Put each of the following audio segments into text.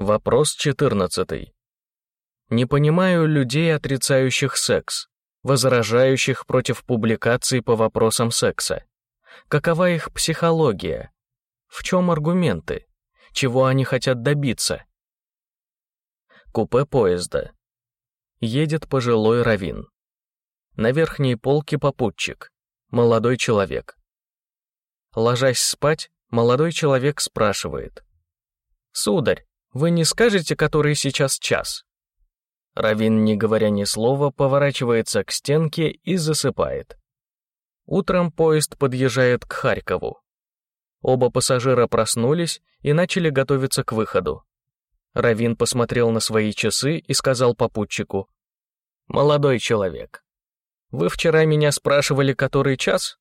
Вопрос 14. Не понимаю людей, отрицающих секс, возражающих против публикаций по вопросам секса. Какова их психология? В чем аргументы? Чего они хотят добиться? Купе поезда. Едет пожилой равин. На верхней полке попутчик, молодой человек. Ложась спать, молодой человек спрашивает. «Сударь, вы не скажете, который сейчас час?» Равин, не говоря ни слова, поворачивается к стенке и засыпает. Утром поезд подъезжает к Харькову. Оба пассажира проснулись и начали готовиться к выходу. Равин посмотрел на свои часы и сказал попутчику. «Молодой человек, вы вчера меня спрашивали, который час?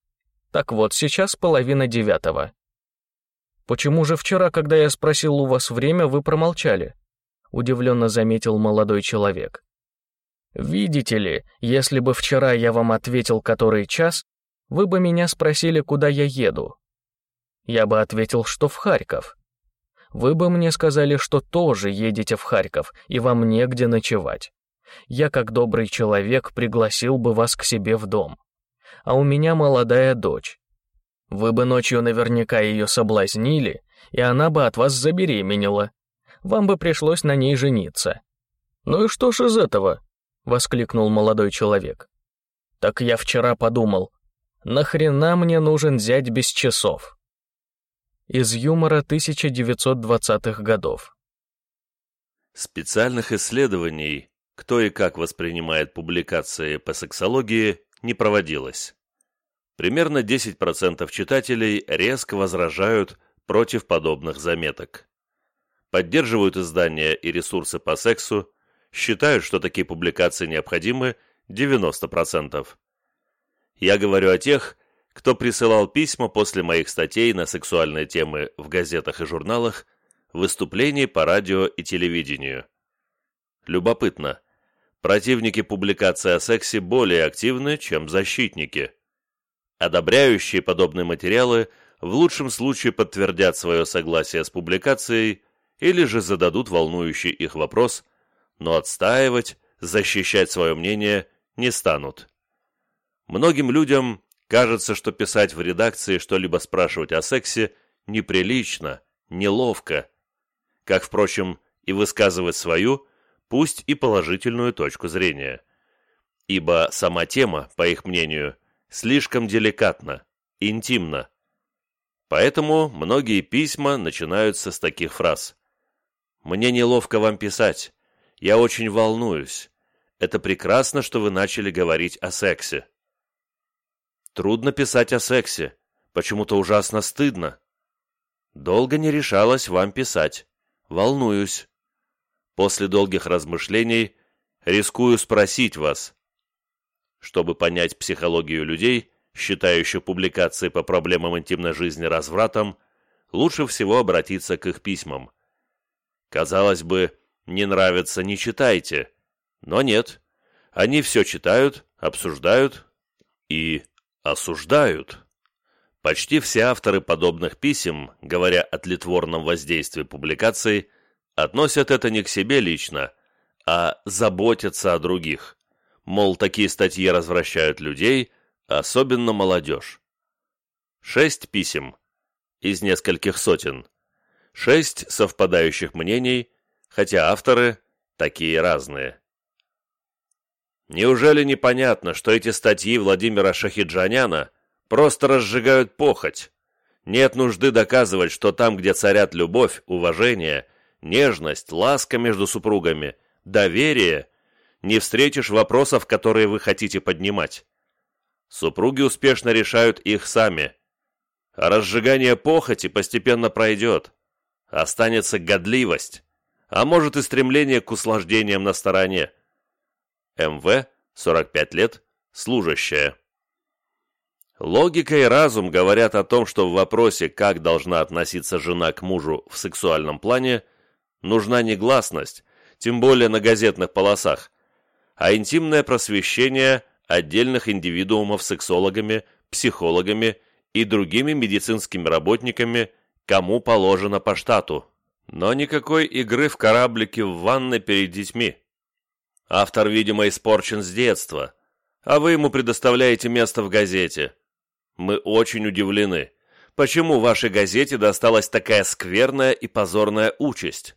Так вот, сейчас половина девятого. Почему же вчера, когда я спросил у вас время, вы промолчали?» удивленно заметил молодой человек. «Видите ли, если бы вчера я вам ответил, который час, вы бы меня спросили, куда я еду. Я бы ответил, что в Харьков. Вы бы мне сказали, что тоже едете в Харьков, и вам негде ночевать. Я, как добрый человек, пригласил бы вас к себе в дом. А у меня молодая дочь. Вы бы ночью наверняка ее соблазнили, и она бы от вас забеременела, вам бы пришлось на ней жениться». «Ну и что ж из этого?» — воскликнул молодой человек. «Так я вчера подумал, нахрена мне нужен зять без часов?» Из юмора 1920-х годов. Специальных исследований, кто и как воспринимает публикации по сексологии, не проводилось. Примерно 10% читателей резко возражают против подобных заметок поддерживают издания и ресурсы по сексу, считают, что такие публикации необходимы 90%. Я говорю о тех, кто присылал письма после моих статей на сексуальные темы в газетах и журналах, выступлений по радио и телевидению. Любопытно, противники публикации о сексе более активны, чем защитники. Одобряющие подобные материалы в лучшем случае подтвердят свое согласие с публикацией или же зададут волнующий их вопрос, но отстаивать, защищать свое мнение не станут. Многим людям кажется, что писать в редакции что-либо спрашивать о сексе неприлично, неловко, как, впрочем, и высказывать свою, пусть и положительную точку зрения. Ибо сама тема, по их мнению, слишком деликатна, интимна. Поэтому многие письма начинаются с таких фраз. Мне неловко вам писать. Я очень волнуюсь. Это прекрасно, что вы начали говорить о сексе. Трудно писать о сексе. Почему-то ужасно стыдно. Долго не решалась вам писать. Волнуюсь. После долгих размышлений рискую спросить вас. Чтобы понять психологию людей, считающих публикации по проблемам интимной жизни развратом, лучше всего обратиться к их письмам. Казалось бы, не нравится, не читайте. Но нет. Они все читают, обсуждают и осуждают. Почти все авторы подобных писем, говоря о тлетворном воздействии публикаций, относят это не к себе лично, а заботятся о других. Мол, такие статьи развращают людей, особенно молодежь. Шесть писем из нескольких сотен Шесть совпадающих мнений, хотя авторы такие разные. Неужели непонятно, что эти статьи Владимира Шахиджаняна просто разжигают похоть? Нет нужды доказывать, что там, где царят любовь, уважение, нежность, ласка между супругами, доверие, не встретишь вопросов, которые вы хотите поднимать. Супруги успешно решают их сами. А разжигание похоти постепенно пройдет останется годливость, а может и стремление к услаждениям на стороне. МВ, 45 лет, служащая. Логика и разум говорят о том, что в вопросе, как должна относиться жена к мужу в сексуальном плане, нужна негласность, тем более на газетных полосах, а интимное просвещение отдельных индивидуумов сексологами, психологами и другими медицинскими работниками кому положено по штату. Но никакой игры в кораблике в ванной перед детьми. Автор, видимо, испорчен с детства, а вы ему предоставляете место в газете. Мы очень удивлены, почему вашей газете досталась такая скверная и позорная участь.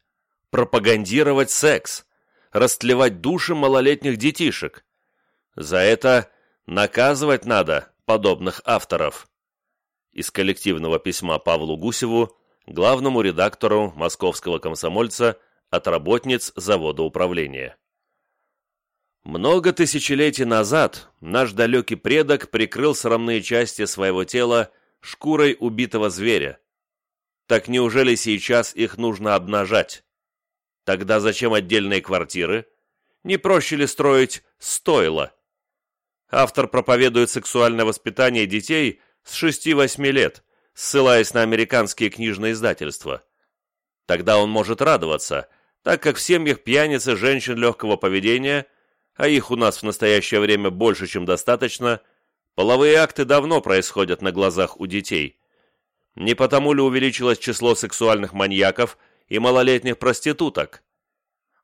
Пропагандировать секс, растлевать души малолетних детишек. За это наказывать надо подобных авторов. Из коллективного письма Павлу Гусеву, главному редактору московского комсомольца от работниц завода управления. Много тысячелетий назад наш далекий предок прикрыл срамные части своего тела шкурой убитого зверя. Так неужели сейчас их нужно обнажать? Тогда зачем отдельные квартиры? Не проще ли строить стойла? Автор проповедует сексуальное воспитание детей с 6-8 лет, ссылаясь на американские книжные издательства. Тогда он может радоваться, так как в семьях пьяниц и женщин легкого поведения – а их у нас в настоящее время больше, чем достаточно, половые акты давно происходят на глазах у детей. Не потому ли увеличилось число сексуальных маньяков и малолетних проституток?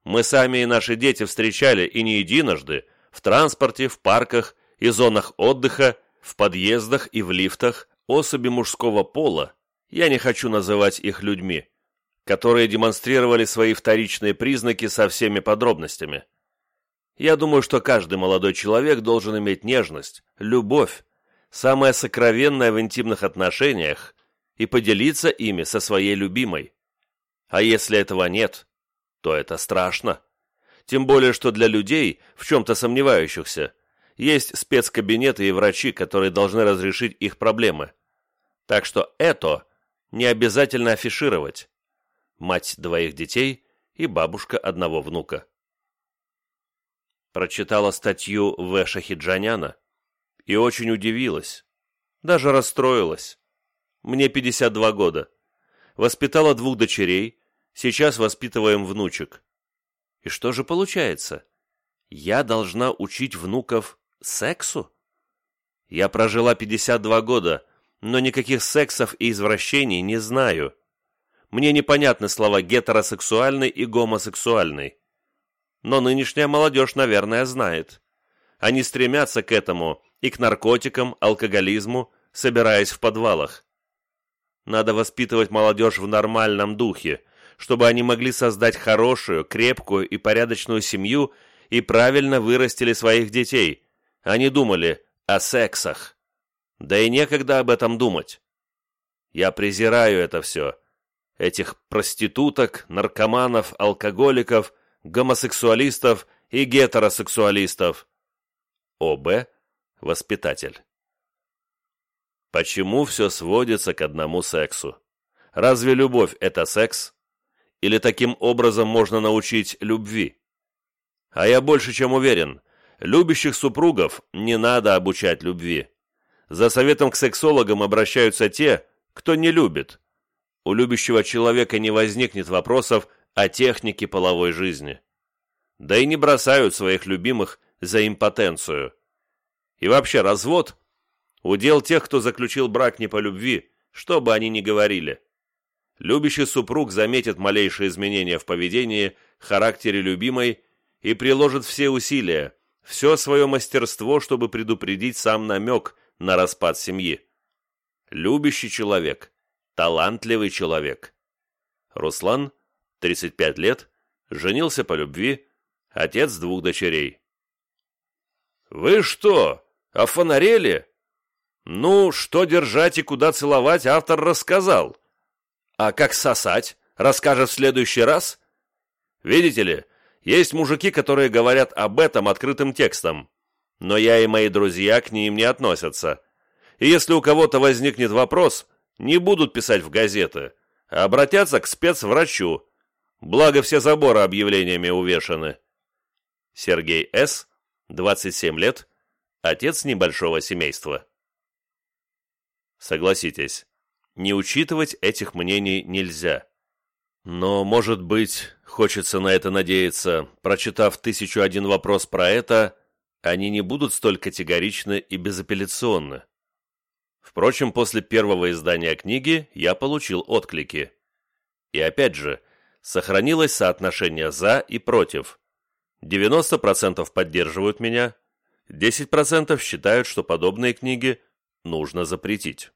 Мы сами и наши дети встречали и не единожды в транспорте, в парках и зонах отдыха, в подъездах и в лифтах особи мужского пола, я не хочу называть их людьми, которые демонстрировали свои вторичные признаки со всеми подробностями. Я думаю, что каждый молодой человек должен иметь нежность, любовь, самое сокровенное в интимных отношениях, и поделиться ими со своей любимой. А если этого нет, то это страшно. Тем более, что для людей, в чем-то сомневающихся, есть спецкабинеты и врачи, которые должны разрешить их проблемы. Так что это не обязательно афишировать. Мать двоих детей и бабушка одного внука прочитала статью В. Шахиджаняна и очень удивилась, даже расстроилась. Мне 52 года. Воспитала двух дочерей, сейчас воспитываем внучек. И что же получается? Я должна учить внуков сексу? Я прожила 52 года, но никаких сексов и извращений не знаю. Мне непонятны слова гетеросексуальный и гомосексуальный но нынешняя молодежь, наверное, знает. Они стремятся к этому и к наркотикам, алкоголизму, собираясь в подвалах. Надо воспитывать молодежь в нормальном духе, чтобы они могли создать хорошую, крепкую и порядочную семью и правильно вырастили своих детей, не думали о сексах. Да и некогда об этом думать. Я презираю это все. Этих проституток, наркоманов, алкоголиков – гомосексуалистов и гетеросексуалистов. О.Б. Воспитатель. Почему все сводится к одному сексу? Разве любовь – это секс? Или таким образом можно научить любви? А я больше чем уверен, любящих супругов не надо обучать любви. За советом к сексологам обращаются те, кто не любит. У любящего человека не возникнет вопросов о технике половой жизни. Да и не бросают своих любимых за импотенцию. И вообще развод – удел тех, кто заключил брак не по любви, что бы они ни говорили. Любящий супруг заметит малейшие изменения в поведении, характере любимой и приложит все усилия, все свое мастерство, чтобы предупредить сам намек на распад семьи. Любящий человек, талантливый человек. Руслан 35 лет, женился по любви, отец двух дочерей. «Вы что, офонарели?» «Ну, что держать и куда целовать, автор рассказал. А как сосать, расскажет в следующий раз? Видите ли, есть мужики, которые говорят об этом открытым текстом, но я и мои друзья к ним не относятся. И если у кого-то возникнет вопрос, не будут писать в газеты, а обратятся к спецврачу, Благо все заборы объявлениями увешаны. Сергей С., 27 лет, отец небольшого семейства. Согласитесь, не учитывать этих мнений нельзя. Но, может быть, хочется на это надеяться, прочитав тысячу один вопрос про это, они не будут столь категоричны и безапелляционны. Впрочем, после первого издания книги я получил отклики. И опять же, Сохранилось соотношение «за» и «против». 90% поддерживают меня, 10% считают, что подобные книги нужно запретить.